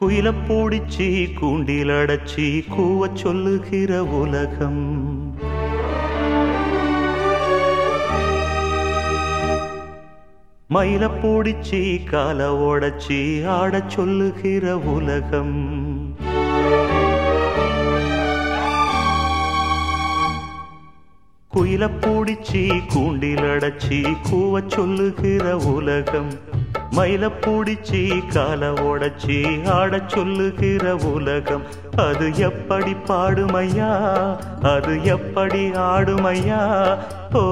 குயில பூடிச்சி கூண்டில் அடைச்சி கூவ சொல்லுகிற உலகம். மயில பூடிச்சி கால ஓடச்சி ஆடச் சொல்லுகிற உலகம். குயில பூடிச்சி கூண்டில் அடைச்சி கூவ சொல்லுகிற உலகம். மயில பூடிச்சி கால ஓடச்சி ஆடச் சொல்லுகிற உலகம். அது எப்படி பாடுமையா? அது எப்படி ஆடுமையா? ஓ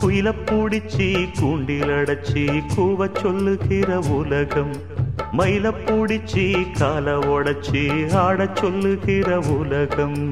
குயில பூடிச்சி கூண்டில் அடைச்சி கூவ சொல்லுகிற உலகம். மயில பூடிச்சி கால உடச்சி ஆடச் சொல்லுகிற உலகம்.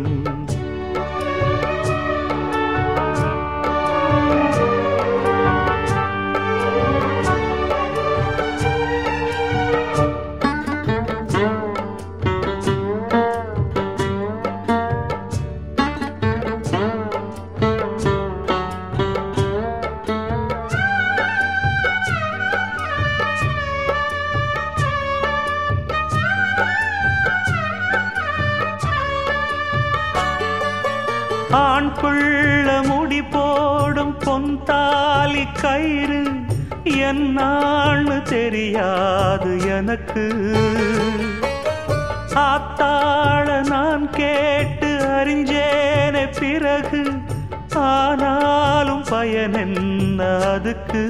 ஆண் பிள்ள முடி போடும் பொந்தாலி கயிறு என்னான்னு தெரியாது எனக்கு. ஆத்தாள நான் கேட்டு அறிஞ்சேனே பிறகு ஆனாலும் பயன் என்ன அதுக்கு?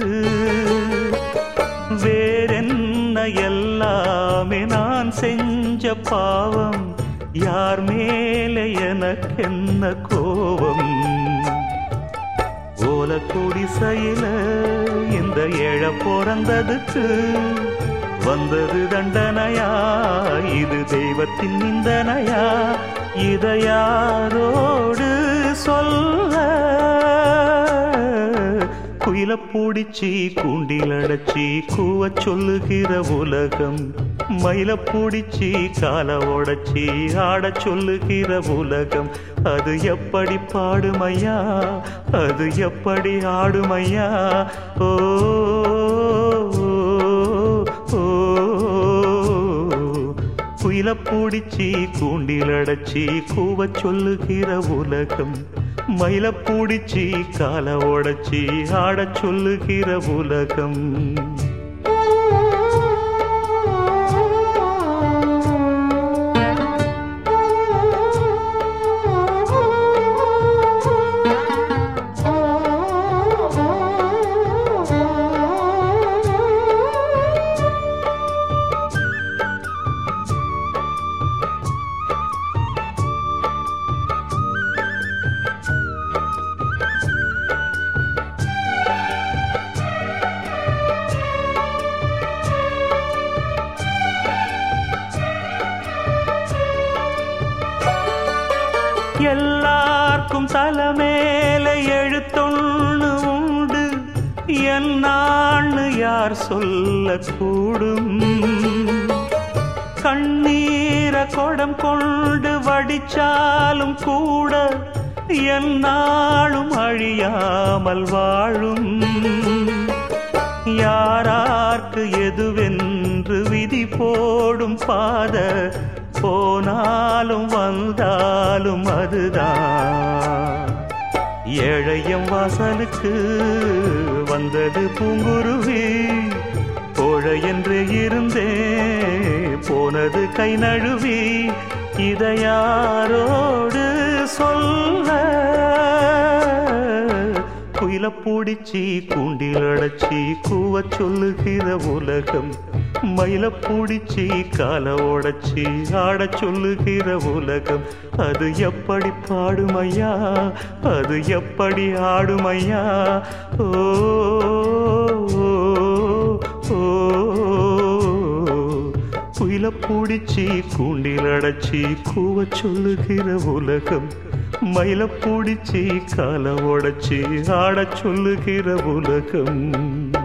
வேறென்ன எல்லாமே நான் செஞ்ச பாவம் யார் மேலே எனக்கென்ன கோபம்? போல குடிசையில இந்த ஏழ பிறந்ததுக்கு வந்தது தண்டனையா? இது தெய்வத்தின் நிந்தனையா? இதை யாரோடு சொல்ல? குயில பூடிச்சி கூண்டில் அடைச்சி கூவச் சொல்லுகிற உலகம் மயில பிடிச்சி கால உடச்சி ஆட சொல்லுகிற உலகம். அது எப்படி பாடுமையா? அது எப்படி ஆடுமையா? ஓ குயில பூடிச்சி கூண்டில் அடைச்சி கூவ சொல்லுகிற உலகம். மயில பூடிச்சி கால உடச்சி ஆட சொல்லுகிற உலகம். எல்லார்க்கும் தலைமேல எழுத்தொன்னு உண்டு. என்னான்னு யார் சொல்லக்கூடும். கண்ணீர கொடம் கொண்டு வடிச்சாலும் கூட என்னாலும் அழியாமல் வாழும். யாரார்க்கு எதுவென்று விதி போடும் பாத போனாலும் வந்தாலும் அதுதான். ஏழையம் வாசலுக்கு வந்தது பூங்குருவி. கோழை என்று இருந்தே போனது கை நழுவி இதையாரோடு சொல்ல குயில பூடிச்சி கூண்டில் அடைச்சி கூவ சொல்லுகிற உலகம். மயில பூடிச்சி கால உடைச்சி ஆட சொல்லுகிற உலகம். அது எப்படி பாடுமையா? அது எப்படி ஆடுமையா? ஓ ஓ, பூடிச்சி கூண்டில் அடைச்சி கூவ சொல்லுகிற உலகம். மயில பூடிச்சி கால உடைச்சி ஆடச் சொல்லுகிற உலகம்.